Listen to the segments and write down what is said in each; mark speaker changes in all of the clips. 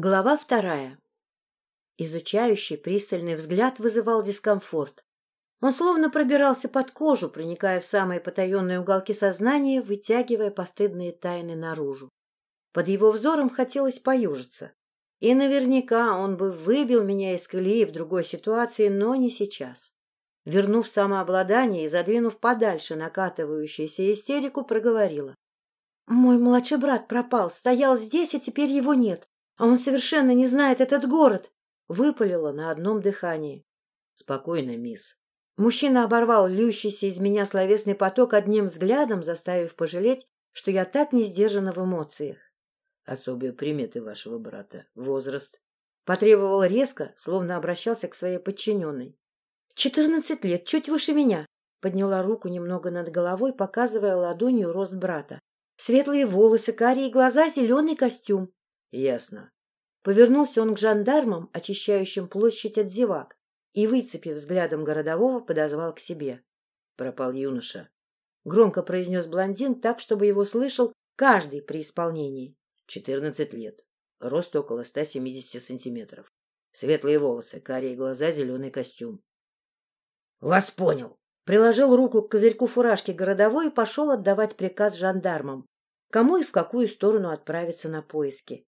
Speaker 1: Глава вторая. Изучающий пристальный взгляд вызывал дискомфорт. Он словно пробирался под кожу, проникая в самые потаенные уголки сознания, вытягивая постыдные тайны наружу. Под его взором хотелось поюжиться. И наверняка он бы выбил меня из колеи в другой ситуации, но не сейчас. Вернув самообладание и задвинув подальше накатывающуюся истерику, проговорила. «Мой младший брат пропал, стоял здесь, а теперь его нет. А он совершенно не знает этот город!» Выпалила на одном дыхании.
Speaker 2: «Спокойно, мисс».
Speaker 1: Мужчина оборвал льющийся из меня словесный поток одним взглядом, заставив пожалеть, что я так не сдержана в эмоциях.
Speaker 2: «Особые приметы вашего брата. Возраст».
Speaker 1: Потребовал резко, словно обращался к своей подчиненной. «Четырнадцать лет, чуть выше меня». Подняла руку немного над головой, показывая ладонью рост брата. Светлые волосы, карие глаза, зеленый костюм.
Speaker 2: — Ясно.
Speaker 1: Повернулся он к жандармам, очищающим площадь от зевак, и, выцепив взглядом городового, подозвал к себе.
Speaker 2: Пропал юноша.
Speaker 1: Громко произнес блондин так, чтобы его слышал каждый при исполнении.
Speaker 2: Четырнадцать лет. Рост около ста семидесяти сантиметров. Светлые волосы, карие глаза, зеленый костюм. — Вас понял!
Speaker 1: Приложил руку к козырьку фуражки городовой и пошел отдавать приказ жандармам, кому и в какую сторону отправиться на поиски.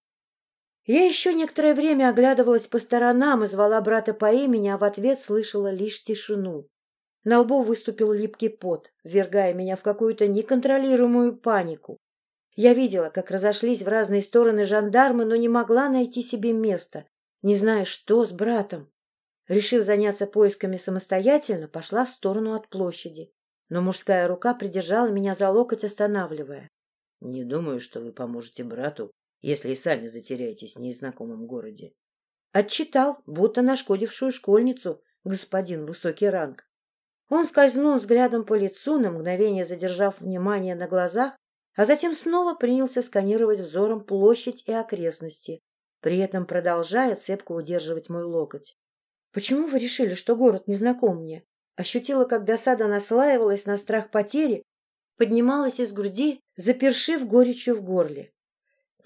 Speaker 1: Я еще некоторое время оглядывалась по сторонам и звала брата по имени, а в ответ слышала лишь тишину. На лбу выступил липкий пот, ввергая меня в какую-то неконтролируемую панику. Я видела, как разошлись в разные стороны жандармы, но не могла найти себе места, не зная, что с братом. Решив заняться поисками самостоятельно, пошла в сторону от площади. Но мужская рука придержала меня за локоть, останавливая.
Speaker 2: — Не думаю, что вы поможете брату если и сами затеряетесь в незнакомом городе.
Speaker 1: Отчитал, будто нашкодившую школьницу, господин высокий ранг. Он скользнул взглядом по лицу, на мгновение задержав внимание на глазах, а затем снова принялся сканировать взором площадь и окрестности, при этом продолжая цепко удерживать мой локоть. — Почему вы решили, что город незнаком мне? Ощутила, как досада наслаивалась на страх потери, поднималась из груди, запершив горечью в горле.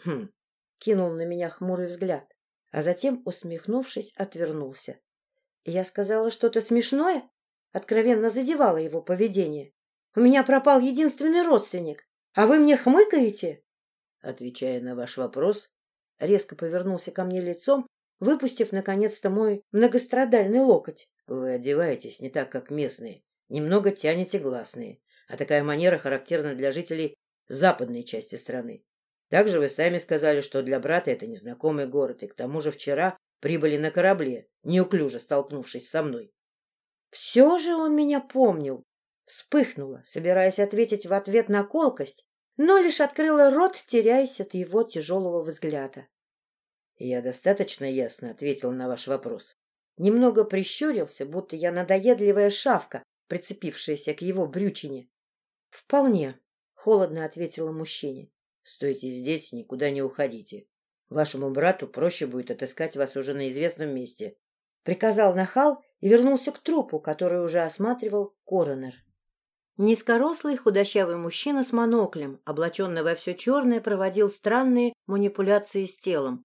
Speaker 2: Хм,
Speaker 1: кинул на меня хмурый взгляд, а затем, усмехнувшись, отвернулся. Я сказала что-то смешное? Откровенно задевала его поведение. У меня пропал единственный родственник, а вы мне хмыкаете?
Speaker 2: Отвечая на ваш вопрос, резко повернулся ко мне лицом, выпустив, наконец-то, мой многострадальный локоть. Вы одеваетесь не так, как местные, немного тянете гласные, а такая манера характерна для жителей западной части страны. Также вы сами сказали, что для брата это незнакомый город, и к тому же вчера прибыли на корабле, неуклюже столкнувшись со мной.
Speaker 1: Все же он меня помнил. Вспыхнула, собираясь ответить в ответ на колкость, но лишь открыла рот, теряясь от его тяжелого взгляда.
Speaker 2: Я достаточно ясно ответил на ваш вопрос.
Speaker 1: Немного прищурился, будто я надоедливая шавка, прицепившаяся к его брючине. — Вполне, — холодно ответила мужчине.
Speaker 2: Стойте здесь и никуда не уходите. Вашему брату проще будет отыскать вас уже на известном месте.
Speaker 1: Приказал нахал и вернулся к трупу, который уже осматривал коронер. Низкорослый худощавый мужчина с моноклем, облаченный во все черное, проводил странные манипуляции с телом.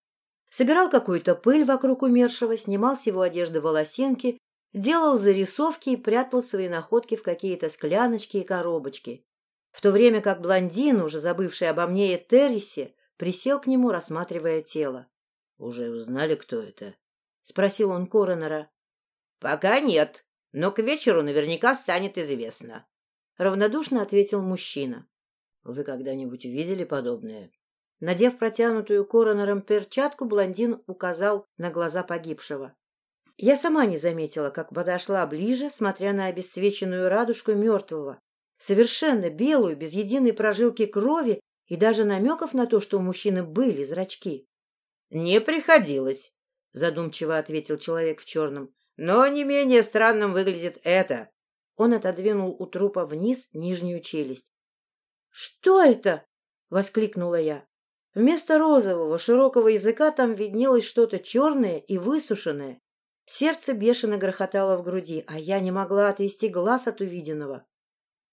Speaker 1: Собирал какую-то пыль вокруг умершего, снимал с его одежды волосинки, делал зарисовки и прятал свои находки в какие-то скляночки и коробочки в то время как блондин, уже забывший обо мне и Террисе, присел к нему, рассматривая тело.
Speaker 2: — Уже узнали, кто это?
Speaker 1: — спросил он коронера.
Speaker 3: — Пока нет, но к вечеру наверняка станет известно.
Speaker 1: Равнодушно ответил мужчина.
Speaker 2: — Вы когда-нибудь видели подобное?
Speaker 1: Надев протянутую коронером перчатку, блондин указал на глаза погибшего. Я сама не заметила, как подошла ближе, смотря на обесцвеченную радужку мертвого, совершенно белую, без единой прожилки крови и даже намеков на то, что у мужчины были зрачки.
Speaker 3: — Не приходилось, — задумчиво ответил человек в черном. — Но не менее странным выглядит это.
Speaker 1: Он отодвинул у трупа вниз нижнюю челюсть. — Что это? — воскликнула я. Вместо розового широкого языка там виднелось что-то черное и высушенное. Сердце бешено грохотало в груди, а я не могла отвести глаз от увиденного.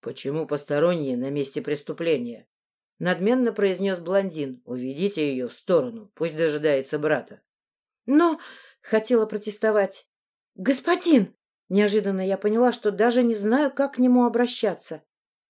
Speaker 2: Почему посторонние на месте преступления? — надменно произнес блондин. — Уведите ее в сторону, пусть дожидается брата.
Speaker 1: — Но... — хотела протестовать. — Господин! Неожиданно я поняла, что даже не знаю, как к нему обращаться.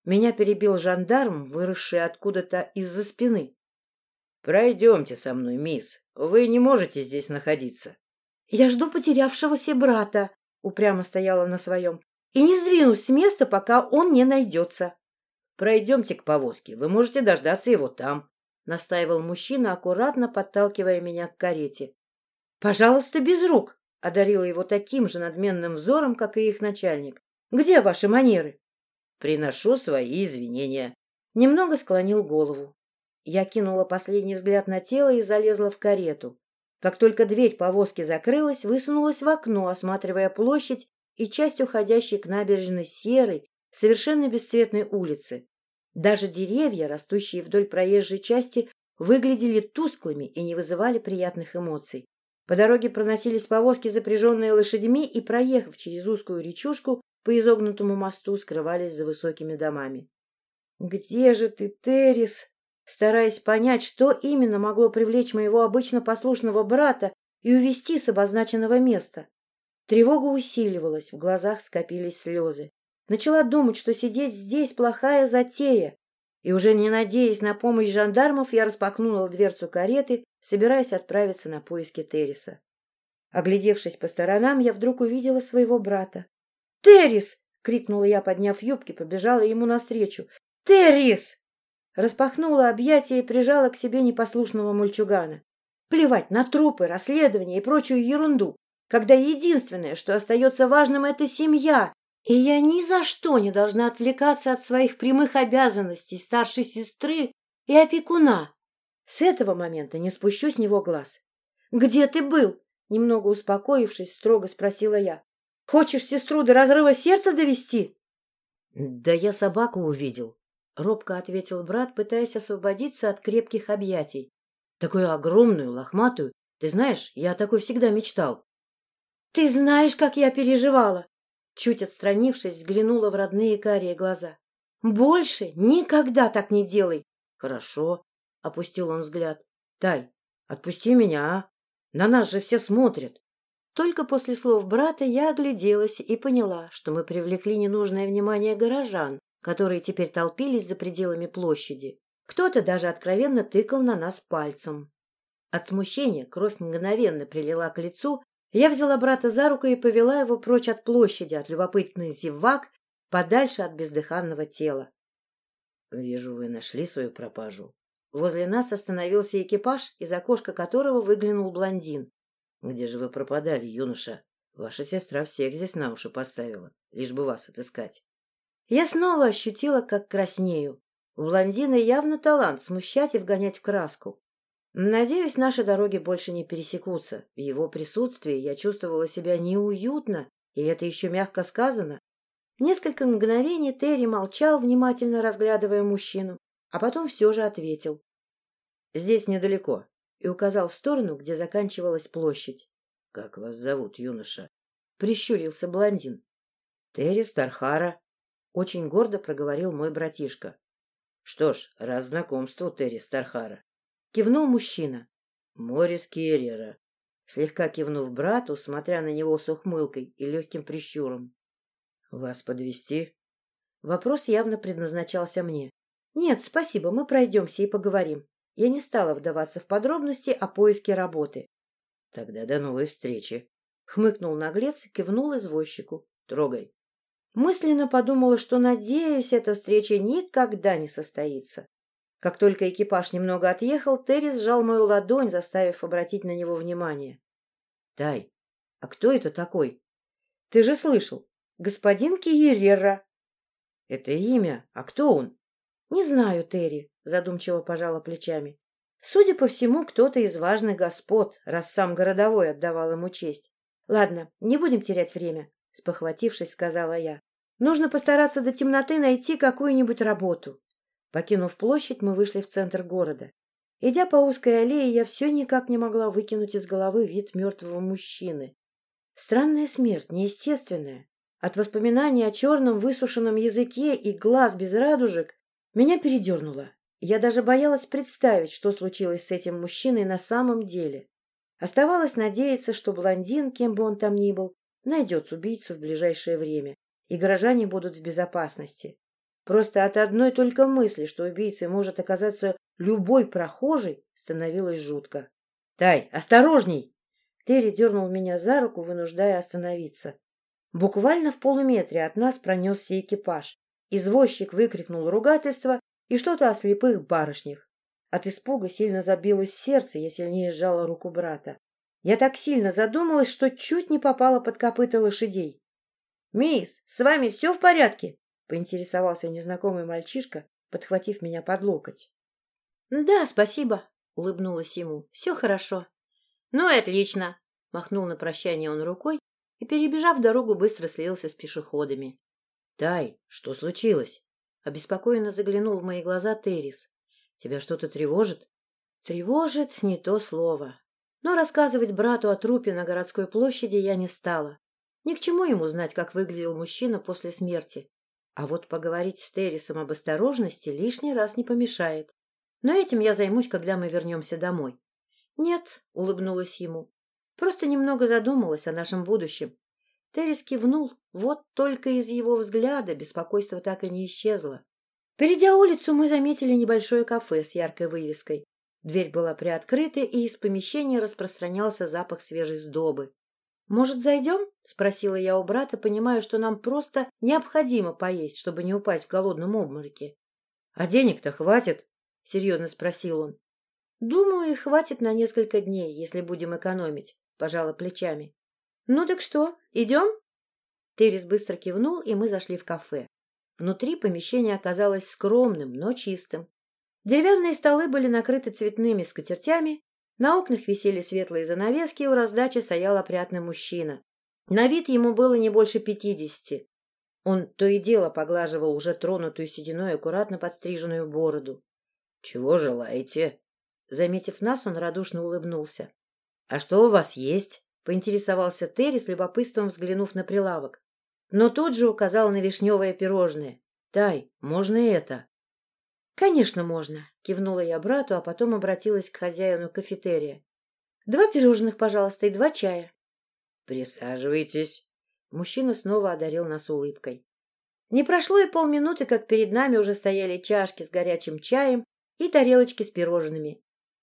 Speaker 1: Меня перебил жандарм, выросший откуда-то из-за спины.
Speaker 2: — Пройдемте со мной, мисс. Вы не можете здесь находиться.
Speaker 1: — Я жду потерявшегося брата, — упрямо стояла на своем, — и не сдвинусь с места, пока он не найдется.
Speaker 2: — Пройдемте к повозке, вы можете дождаться его там, — настаивал мужчина, аккуратно подталкивая меня к карете.
Speaker 1: — Пожалуйста, без рук, — одарила его таким же надменным взором, как и их начальник. — Где ваши манеры?
Speaker 2: — Приношу свои извинения.
Speaker 1: Немного склонил голову. Я кинула последний взгляд на тело и залезла в карету. Как только дверь повозки закрылась, высунулась в окно, осматривая площадь и часть уходящей к набережной серой, совершенно бесцветной улицы. Даже деревья, растущие вдоль проезжей части, выглядели тусклыми и не вызывали приятных эмоций. По дороге проносились повозки, запряженные лошадьми, и, проехав через узкую речушку, по изогнутому мосту скрывались за высокими домами. — Где же ты, Террис? Стараясь понять, что именно могло привлечь моего обычно послушного брата и увести с обозначенного места. Тревога усиливалась, в глазах скопились слезы. Начала думать, что сидеть здесь плохая затея, и уже не надеясь на помощь жандармов, я распахнула дверцу кареты, собираясь отправиться на поиски Терриса. Оглядевшись по сторонам, я вдруг увидела своего брата. «Террис!» — крикнула я, подняв юбки, побежала ему навстречу. «Террис!» Распахнула объятия и прижала к себе непослушного мальчугана. Плевать на трупы, расследования и прочую ерунду, когда единственное, что остается важным, — это семья, и я ни за что не должна отвлекаться от своих прямых обязанностей старшей сестры и опекуна. С этого момента не спущу с него глаз. — Где ты был? — немного успокоившись, строго спросила я. — Хочешь сестру до разрыва сердца довести?
Speaker 2: — Да я собаку увидел, — робко ответил брат, пытаясь освободиться от крепких объятий. — Такую огромную, лохматую. Ты знаешь, я о такой всегда мечтал.
Speaker 1: — Ты знаешь, как я переживала. Чуть отстранившись, взглянула в родные карие глаза. «Больше никогда так не делай!»
Speaker 2: «Хорошо», — опустил он взгляд. «Тай, отпусти меня, а? На нас же все смотрят!»
Speaker 1: Только после слов брата я огляделась и поняла, что мы привлекли ненужное внимание горожан, которые теперь толпились за пределами площади. Кто-то даже откровенно тыкал на нас пальцем. От смущения кровь мгновенно прилила к лицу, я взяла брата за руку и повела его прочь от площади, от любопытных зевак, подальше от бездыханного тела.
Speaker 2: — Вижу, вы нашли свою пропажу. Возле нас остановился экипаж, из окошка которого выглянул блондин. — Где же вы пропадали, юноша? Ваша сестра всех здесь на уши поставила, лишь бы вас отыскать.
Speaker 1: Я снова ощутила, как краснею. У блондина явно талант смущать и вгонять в краску. Надеюсь, наши дороги больше не пересекутся. В его присутствии я чувствовала себя неуютно, и это еще мягко сказано. Несколько мгновений Терри молчал, внимательно разглядывая мужчину, а потом все же ответил.
Speaker 2: — Здесь недалеко, и указал в сторону, где заканчивалась площадь. — Как вас зовут, юноша? — прищурился блондин. — Терри Стархара, — очень гордо проговорил мой братишка. — Что ж, раз знакомство, Терри Стархара. Кивнул мужчина. Морис Керрера. Слегка кивнув брату, смотря на него с ухмылкой и легким прищуром. Вас подвести? Вопрос явно предназначался мне. Нет, спасибо, мы пройдемся и поговорим. Я не стала вдаваться в подробности о поиске работы. Тогда до новой встречи. Хмыкнул наглец и кивнул извозчику. Трогай. Мысленно подумала, что, надеюсь, эта встреча никогда не состоится. Как только экипаж немного отъехал, Терри сжал мою ладонь, заставив обратить на него внимание. — Тай, а кто это такой? — Ты же слышал. Господин Киерера. — Это имя. А кто он? — Не знаю, Терри, — задумчиво пожала плечами. Судя по всему, кто-то из важных господ, раз сам городовой отдавал ему честь. — Ладно, не будем терять время, — спохватившись, сказала я. — Нужно постараться до темноты найти какую-нибудь работу. Покинув площадь, мы вышли в центр города. Идя по узкой аллее, я все никак не могла выкинуть из головы вид мертвого мужчины. Странная смерть, неестественная. От воспоминаний о черном высушенном языке и глаз без радужек меня передернуло.
Speaker 1: Я даже боялась представить, что случилось с этим мужчиной на самом деле. Оставалось надеяться, что блондин, кем бы он там ни был, найдет убийцу в ближайшее время, и горожане будут в безопасности. Просто от одной только мысли, что убийцей может оказаться любой прохожий, становилось жутко. — Тай, осторожней! Терри дернул меня за руку, вынуждая остановиться. Буквально в полуметре от нас пронесся экипаж. Извозчик выкрикнул ругательство и что-то о слепых барышнях. От испуга сильно забилось сердце, я сильнее сжала руку брата. Я так сильно задумалась, что чуть не попала под копыта лошадей. — Мисс, с вами все в порядке? — поинтересовался незнакомый мальчишка, подхватив меня под локоть. — Да, спасибо, — улыбнулась ему. — Все хорошо. — Ну и отлично, — махнул на прощание он рукой и, перебежав дорогу, быстро слился с пешеходами.
Speaker 2: — Тай, что случилось? — обеспокоенно заглянул в мои глаза Террис. — Тебя что-то тревожит?
Speaker 1: — Тревожит не то слово. Но рассказывать брату о трупе на городской площади я не стала. Ни к чему ему знать, как выглядел мужчина после смерти. А вот поговорить с Террисом об осторожности лишний раз не помешает. Но этим я займусь, когда мы вернемся домой. «Нет», — улыбнулась ему, — «просто немного задумалась о нашем будущем». Террис кивнул, вот только из его взгляда беспокойство так и не исчезло. Перейдя улицу, мы заметили небольшое кафе с яркой вывеской. Дверь была приоткрыта, и из помещения распространялся запах свежей сдобы. «Может, зайдем?» — спросила я у брата, понимая, что нам просто необходимо поесть, чтобы не упасть в голодном обмороке.
Speaker 2: «А денег-то хватит?» — серьезно спросил он.
Speaker 1: Думаю, их хватит на несколько дней, если будем экономить, пожала плечами. Ну так что, идем? Террис быстро кивнул, и мы зашли в кафе. Внутри помещение оказалось скромным, но чистым. Деревянные столы были накрыты цветными скатертями, на окнах висели светлые занавески, и у раздачи стоял опрятный мужчина. На вид ему было не больше пятидесяти. Он то и дело поглаживал уже тронутую сединой аккуратно подстриженную бороду.
Speaker 2: — Чего желаете?
Speaker 1: Заметив нас, он радушно улыбнулся.
Speaker 2: — А что у вас есть? — поинтересовался Терри с любопытством, взглянув на прилавок. Но тут же указал на вишневое пирожное. — Тай, можно это?
Speaker 1: — Конечно, можно, — кивнула я брату, а потом обратилась к хозяину кафетерия. — Два пирожных, пожалуйста, и два чая.
Speaker 2: — Присаживайтесь. Мужчина снова одарил нас улыбкой.
Speaker 1: Не прошло и полминуты, как перед нами уже стояли чашки с горячим чаем и тарелочки с пирожными.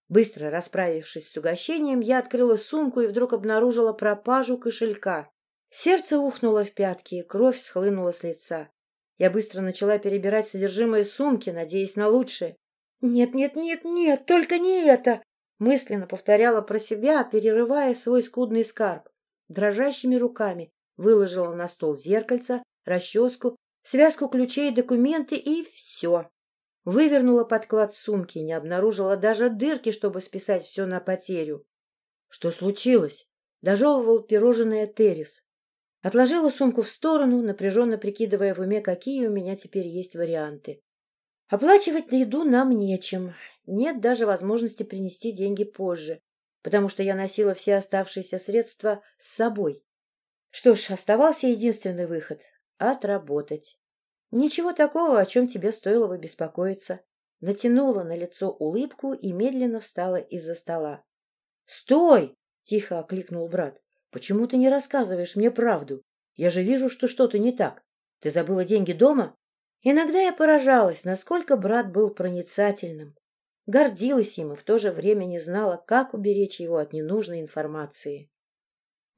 Speaker 1: Быстро расправившись с угощением, я открыла сумку и вдруг обнаружила пропажу кошелька. Сердце ухнуло в пятки, и кровь схлынула с лица. Я быстро начала перебирать содержимое сумки, надеясь на лучшее. «Нет, нет, нет, нет, только не это!» Мысленно повторяла про себя, перерывая свой скудный скарб. Дрожащими руками выложила на стол зеркальце, расческу, связку ключей, документы и все. Вывернула подклад сумки, не обнаружила даже дырки, чтобы списать все на потерю. Что случилось? Дожевывал пирожное Террис. Отложила сумку в сторону, напряженно прикидывая в уме, какие у меня теперь есть варианты. Оплачивать на еду нам нечем. Нет даже возможности принести деньги позже, потому что я носила все оставшиеся средства с собой. Что ж, оставался единственный выход — отработать. Ничего такого, о чем тебе стоило бы беспокоиться. Натянула на лицо улыбку и медленно встала из-за стола. «Стой!» — тихо окликнул брат. «Почему ты не рассказываешь мне правду? Я же вижу, что что-то не так. Ты забыла деньги дома?» Иногда я поражалась, насколько брат был проницательным. Гордилась им и в то же время не знала, как уберечь его от ненужной информации.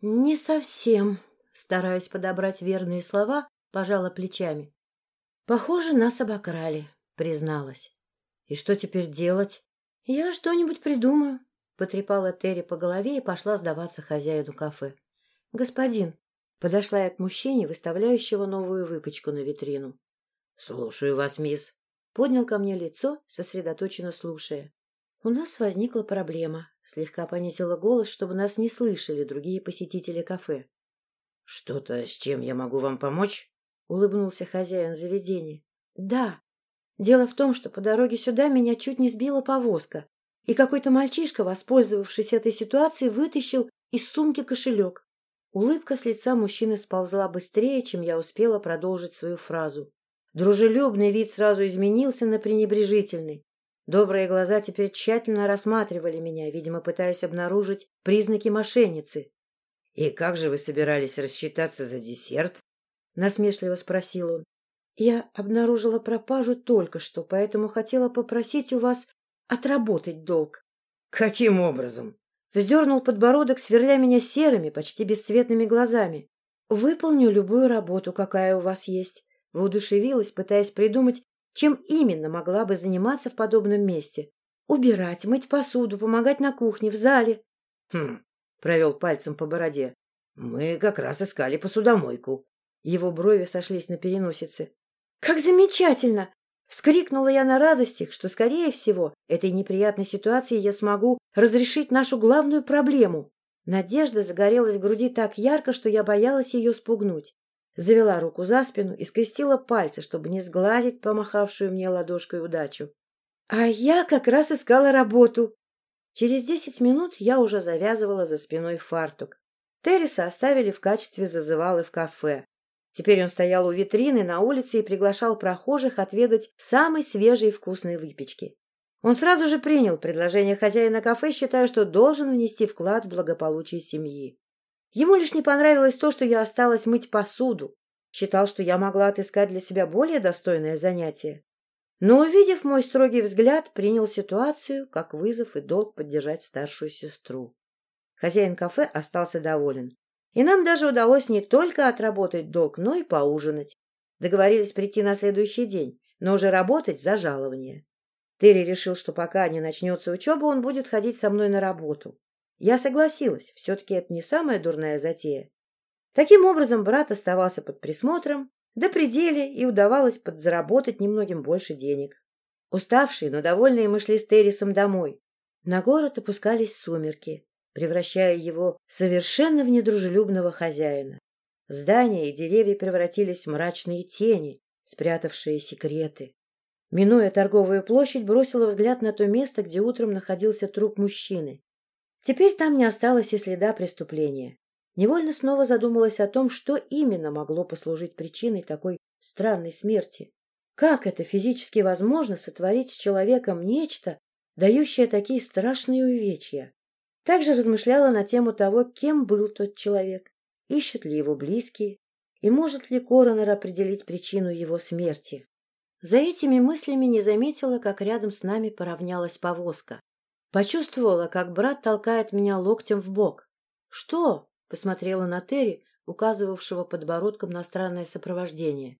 Speaker 1: «Не совсем», — стараясь подобрать верные слова, пожала плечами. Похоже, нас обокрали, призналась. И что теперь делать? Я что-нибудь придумаю, потрепала Терри по голове и пошла сдаваться хозяину кафе. Господин, подошла я к мужчине, выставляющего новую выпечку на витрину.
Speaker 2: Слушаю вас, мисс.
Speaker 1: Поднял ко мне лицо, сосредоточенно слушая. У нас возникла проблема. Слегка понизила голос, чтобы нас не слышали другие посетители кафе.
Speaker 2: Что-то, с чем я могу вам помочь?
Speaker 1: — улыбнулся хозяин заведения. — Да. Дело в том, что по дороге сюда меня чуть не сбила повозка, и какой-то мальчишка, воспользовавшись этой ситуацией, вытащил из сумки кошелек. Улыбка с лица мужчины сползла быстрее, чем я успела продолжить свою фразу. Дружелюбный вид сразу изменился на пренебрежительный. Добрые глаза теперь тщательно рассматривали меня, видимо, пытаясь обнаружить признаки мошенницы.
Speaker 2: — И как же вы собирались рассчитаться за десерт?
Speaker 1: — насмешливо спросил он. — Я обнаружила пропажу только что, поэтому хотела попросить у вас отработать долг.
Speaker 2: — Каким образом?
Speaker 1: Вздернул подбородок, сверля меня серыми, почти бесцветными глазами. — Выполню любую работу, какая у вас есть. Воодушевилась, пытаясь придумать, чем именно могла бы заниматься в подобном месте. Убирать, мыть посуду, помогать на кухне, в зале.
Speaker 2: — Хм, — провел пальцем по бороде. — Мы как раз искали посудомойку.
Speaker 1: Его брови сошлись на переносице. — Как замечательно! Вскрикнула я на радостях, что, скорее всего, этой неприятной ситуации я смогу разрешить нашу главную проблему. Надежда загорелась в груди так ярко, что я боялась ее спугнуть завела руку за спину и скрестила пальцы, чтобы не сглазить помахавшую мне ладошкой удачу. А я как раз искала работу. Через десять минут я уже завязывала за спиной фартук. Терриса оставили в качестве зазывалы в кафе. Теперь он стоял у витрины на улице и приглашал прохожих отведать самой свежей и вкусной выпечки. Он сразу же принял предложение хозяина кафе, считая, что должен внести вклад в благополучие семьи. Ему лишь не понравилось то, что я осталась мыть посуду. Считал, что я могла отыскать для себя более достойное занятие. Но, увидев мой строгий взгляд, принял ситуацию как вызов и долг поддержать старшую сестру. Хозяин кафе остался доволен. И нам даже удалось не только отработать долг, но и поужинать. Договорились прийти на следующий день, но уже работать за жалование. Терри решил, что пока не начнется учеба, он будет ходить со мной на работу. Я согласилась, все-таки это не самая дурная затея. Таким образом, брат оставался под присмотром, до пределе и удавалось подзаработать немногим больше денег. Уставшие, но довольные мы шли с Террисом домой. На город опускались сумерки, превращая его совершенно в недружелюбного хозяина. Здания и деревья превратились в мрачные тени, спрятавшие секреты. Минуя торговую площадь, бросила взгляд на то место, где утром находился труп мужчины. Теперь там не осталось и следа преступления. Невольно снова задумалась о том, что именно могло послужить причиной такой странной смерти. Как это физически возможно сотворить с человеком нечто, дающее такие страшные увечья? Также размышляла на тему того, кем был тот человек, ищут ли его близкие, и может ли коронер определить причину его смерти. За этими мыслями не заметила, как рядом с нами поравнялась повозка. Почувствовала, как брат толкает меня локтем в бок. «Что?» — посмотрела на Терри, указывавшего подбородком на странное сопровождение.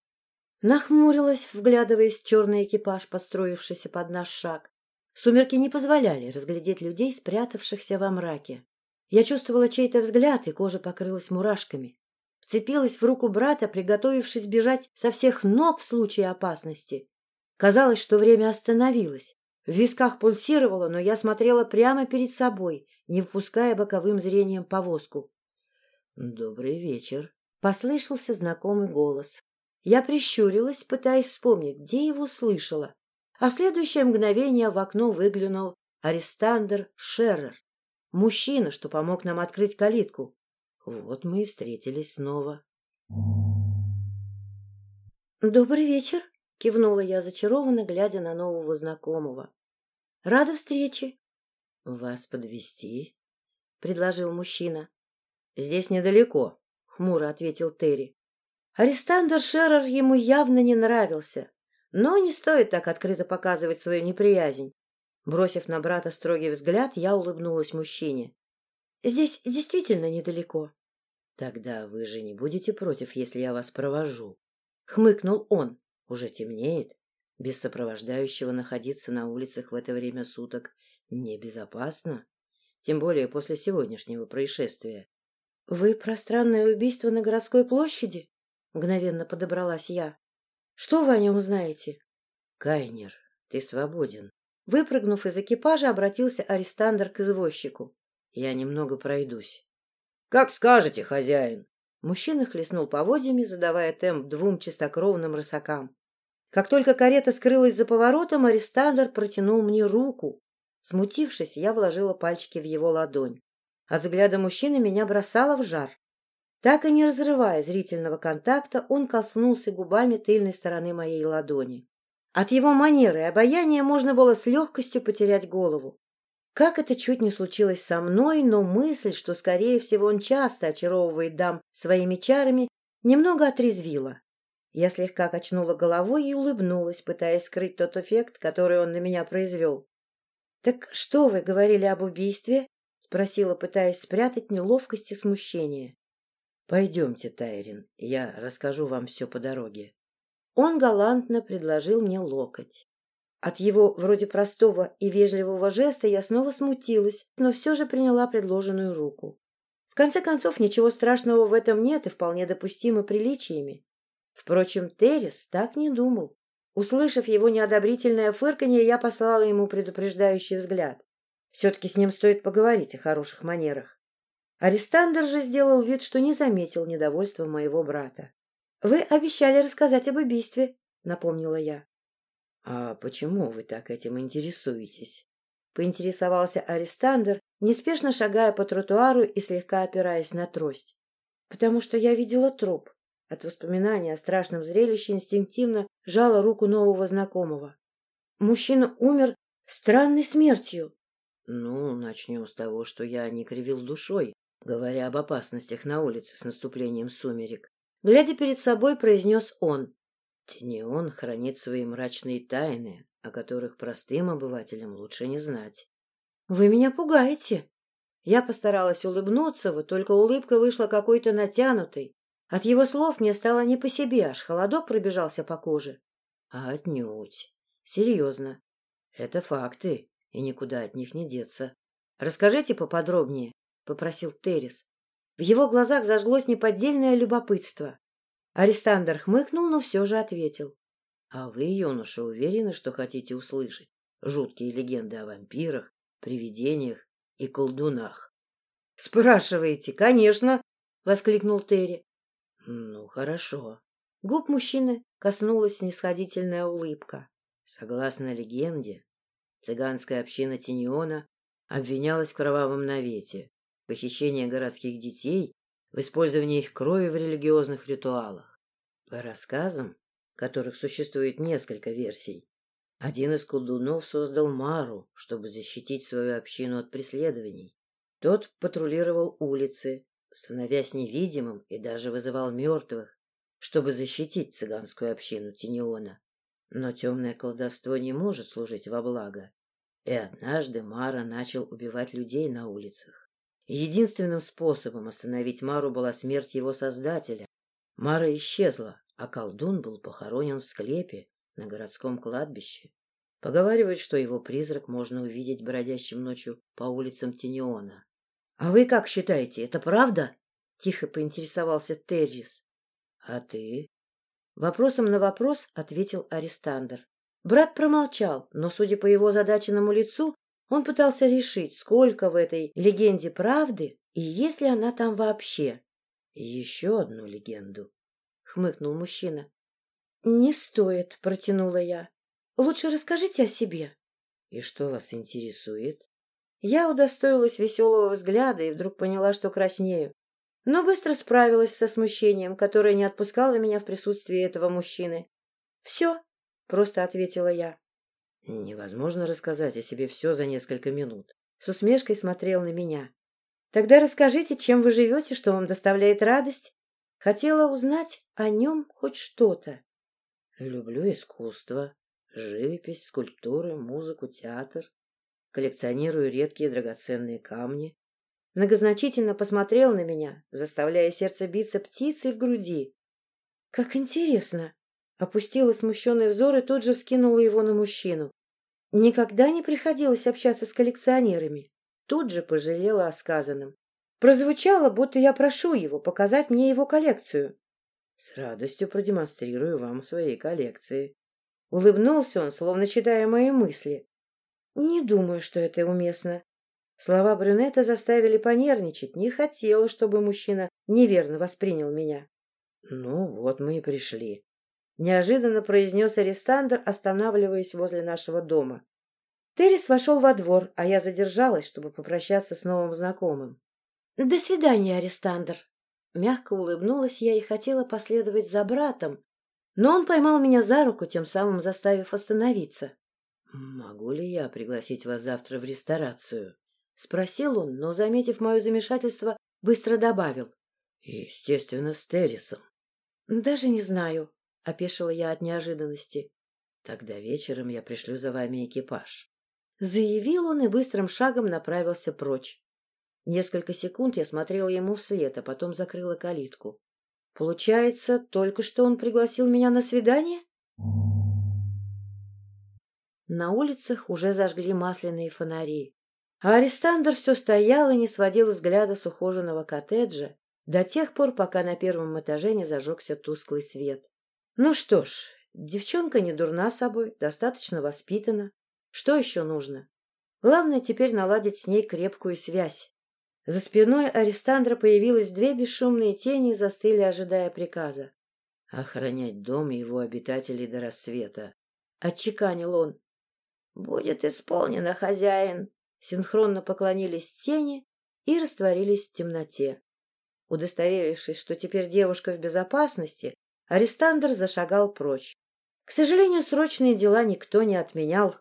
Speaker 1: Нахмурилась, вглядываясь в черный экипаж, построившийся под наш шаг. Сумерки не позволяли разглядеть людей, спрятавшихся во мраке. Я чувствовала чей-то взгляд, и кожа покрылась мурашками. Вцепилась в руку брата, приготовившись бежать со всех ног в случае опасности. Казалось, что время остановилось. В висках пульсировало, но я смотрела прямо перед собой, не впуская боковым зрением повозку.
Speaker 2: — Добрый вечер, —
Speaker 1: послышался знакомый голос. Я прищурилась, пытаясь вспомнить, где его слышала. А в следующее мгновение в окно выглянул Арестандр Шеррер, мужчина, что помог нам открыть калитку. Вот мы и встретились снова. — Добрый вечер, — кивнула я зачарованно, глядя на нового знакомого. — Рада встрече.
Speaker 2: — Вас подвести? предложил мужчина. — Здесь недалеко, — хмуро ответил Терри.
Speaker 1: Арестандр Шеррер ему явно не нравился, но не стоит так открыто показывать свою неприязнь. Бросив на брата строгий взгляд, я улыбнулась мужчине. — Здесь действительно недалеко.
Speaker 2: — Тогда вы же не будете против, если я вас провожу? — хмыкнул он. — Уже темнеет. Без сопровождающего находиться на улицах в это время суток небезопасно, тем более после сегодняшнего происшествия.
Speaker 1: — Вы про странное убийство на городской площади? — мгновенно подобралась я. — Что вы о нем знаете?
Speaker 2: — Кайнер, ты свободен.
Speaker 1: Выпрыгнув из экипажа, обратился арестандр к извозчику.
Speaker 2: — Я немного пройдусь.
Speaker 3: — Как скажете, хозяин.
Speaker 1: Мужчина хлестнул поводьями, задавая темп двум чистокровным рысакам. Как только карета скрылась за поворотом, арестандр протянул мне руку. Смутившись, я вложила пальчики в его ладонь. От взгляда мужчины меня бросало в жар. Так и не разрывая зрительного контакта, он коснулся губами тыльной стороны моей ладони. От его манеры и обаяния можно было с легкостью потерять голову. Как это чуть не случилось со мной, но мысль, что, скорее всего, он часто очаровывает дам своими чарами, немного отрезвила. Я слегка качнула головой и улыбнулась, пытаясь скрыть тот эффект, который он на меня произвел. — Так что вы говорили об убийстве? — спросила, пытаясь спрятать неловкость и смущение.
Speaker 2: — Пойдемте, Тайрин, я расскажу вам все по дороге.
Speaker 1: Он галантно предложил мне локоть. От его вроде простого и вежливого жеста я снова смутилась, но все же приняла предложенную руку. В конце концов, ничего страшного в этом нет и вполне допустимо приличиями. Впрочем, Террис так не думал. Услышав его неодобрительное фырканье, я послала ему предупреждающий взгляд. Все-таки с ним стоит поговорить о хороших манерах. Арестандр же сделал вид, что не заметил недовольства моего брата. — Вы обещали рассказать об убийстве, — напомнила я.
Speaker 2: — А почему вы так этим интересуетесь?
Speaker 1: — поинтересовался Арестандр, неспешно шагая по тротуару и слегка опираясь на трость. — Потому что я видела труп. От воспоминания о страшном зрелище инстинктивно жала руку нового знакомого. Мужчина умер странной смертью.
Speaker 2: Ну, начнем с того, что я не кривил душой, говоря об опасностях на улице с наступлением сумерек.
Speaker 1: Глядя перед собой, произнес он.
Speaker 2: Тенеон хранит свои мрачные тайны, о которых простым обывателям лучше не знать.
Speaker 1: — Вы меня пугаете. Я постаралась улыбнуться, вот только улыбка вышла какой-то натянутой, от его слов мне стало не по себе, аж холодок пробежался по коже.
Speaker 2: — Отнюдь. Серьезно. Это факты, и никуда от них не деться.
Speaker 1: — Расскажите поподробнее, — попросил Террис. В его глазах зажглось неподдельное любопытство. Арестандр хмыкнул, но все же ответил.
Speaker 2: — А вы, юноша, уверены, что хотите услышать жуткие легенды о вампирах, привидениях и колдунах?
Speaker 1: — Спрашиваете, конечно, — воскликнул Терри.
Speaker 2: Ну, хорошо.
Speaker 1: Губ мужчины коснулась снисходительная улыбка.
Speaker 2: Согласно легенде, цыганская община Тиньона обвинялась в кровавом навете, похищении городских детей, в использовании их крови в религиозных ритуалах. По рассказам, которых существует несколько версий, один из колдунов создал Мару, чтобы защитить свою общину от преследований. Тот патрулировал улицы, становясь невидимым и даже вызывал мертвых, чтобы защитить цыганскую общину Тинеона. Но темное колдовство не может служить во благо. И однажды Мара начал убивать людей на улицах. Единственным способом остановить Мару была смерть его создателя. Мара исчезла, а колдун был похоронен в склепе на городском кладбище. Поговаривают, что его призрак можно увидеть бродящим ночью по улицам Тинеона.
Speaker 1: — А вы как считаете, это правда? — тихо поинтересовался Террис.
Speaker 2: — А ты?
Speaker 1: Вопросом на вопрос ответил Арестандр. Брат промолчал, но, судя по его задаченному лицу, он пытался решить, сколько в этой легенде правды и есть ли она там вообще.
Speaker 2: — Еще одну легенду, — хмыкнул мужчина.
Speaker 1: — Не стоит, — протянула я. — Лучше расскажите о себе.
Speaker 2: — И что вас интересует?
Speaker 1: Я удостоилась веселого взгляда и вдруг поняла, что краснею. Но быстро справилась со смущением, которое не отпускало меня в присутствии этого мужчины. — Все, — просто ответила я.
Speaker 2: — Невозможно рассказать о себе все за несколько минут.
Speaker 1: С усмешкой смотрел на меня. — Тогда расскажите, чем вы живете, что вам доставляет радость. Хотела узнать о нем хоть что-то.
Speaker 2: — Люблю искусство, живопись, скульптуры, музыку, театр. Коллекционирую редкие драгоценные камни.
Speaker 1: Многозначительно посмотрел на меня, заставляя сердце биться птицей в груди. — Как интересно! Опустила смущенный взор и тут же вскинула его на мужчину. Никогда не приходилось общаться с коллекционерами. Тут же пожалела о сказанном. Прозвучало, будто я прошу его показать мне его коллекцию.
Speaker 2: — С радостью продемонстрирую вам свои коллекции.
Speaker 1: Улыбнулся он, словно читая мои мысли. Не думаю, что это уместно. Слова брюнета заставили понервничать. Не хотела, чтобы мужчина неверно воспринял меня.
Speaker 2: — Ну, вот мы и пришли.
Speaker 1: Неожиданно произнес арестандр, останавливаясь возле нашего дома. Террис вошел во двор, а я задержалась, чтобы попрощаться с новым знакомым. — До свидания, арестандр. Мягко улыбнулась я и хотела последовать за братом, Но он поймал меня за руку, тем самым заставив остановиться.
Speaker 2: — Могу ли я пригласить вас завтра в ресторацию?
Speaker 1: — спросил он, но, заметив мое замешательство, быстро добавил.
Speaker 2: — Естественно, с Террисом.
Speaker 1: — Даже не знаю, — опешила я от неожиданности.
Speaker 2: — Тогда вечером я пришлю за вами экипаж.
Speaker 1: Заявил он и быстрым шагом направился прочь. Несколько секунд я смотрела ему вслед, а потом закрыла калитку. Получается, только что он пригласил меня на свидание? На улицах уже зажгли масляные фонари. А Арестандр все стоял и не сводил взгляда с ухоженного коттеджа до тех пор, пока на первом этаже не зажегся тусклый свет. Ну что ж, девчонка не дурна собой, достаточно воспитана. Что еще нужно? Главное теперь наладить с ней крепкую связь. За спиной Арестандра появилось две бесшумные тени и застыли, ожидая приказа.
Speaker 2: — Охранять дом и его обитателей до рассвета.
Speaker 1: — отчеканил он.
Speaker 3: — Будет исполнено, хозяин.
Speaker 1: Синхронно поклонились тени и растворились в темноте. Удостоверившись, что теперь девушка в безопасности, Арестандр зашагал прочь. К сожалению, срочные дела никто не отменял.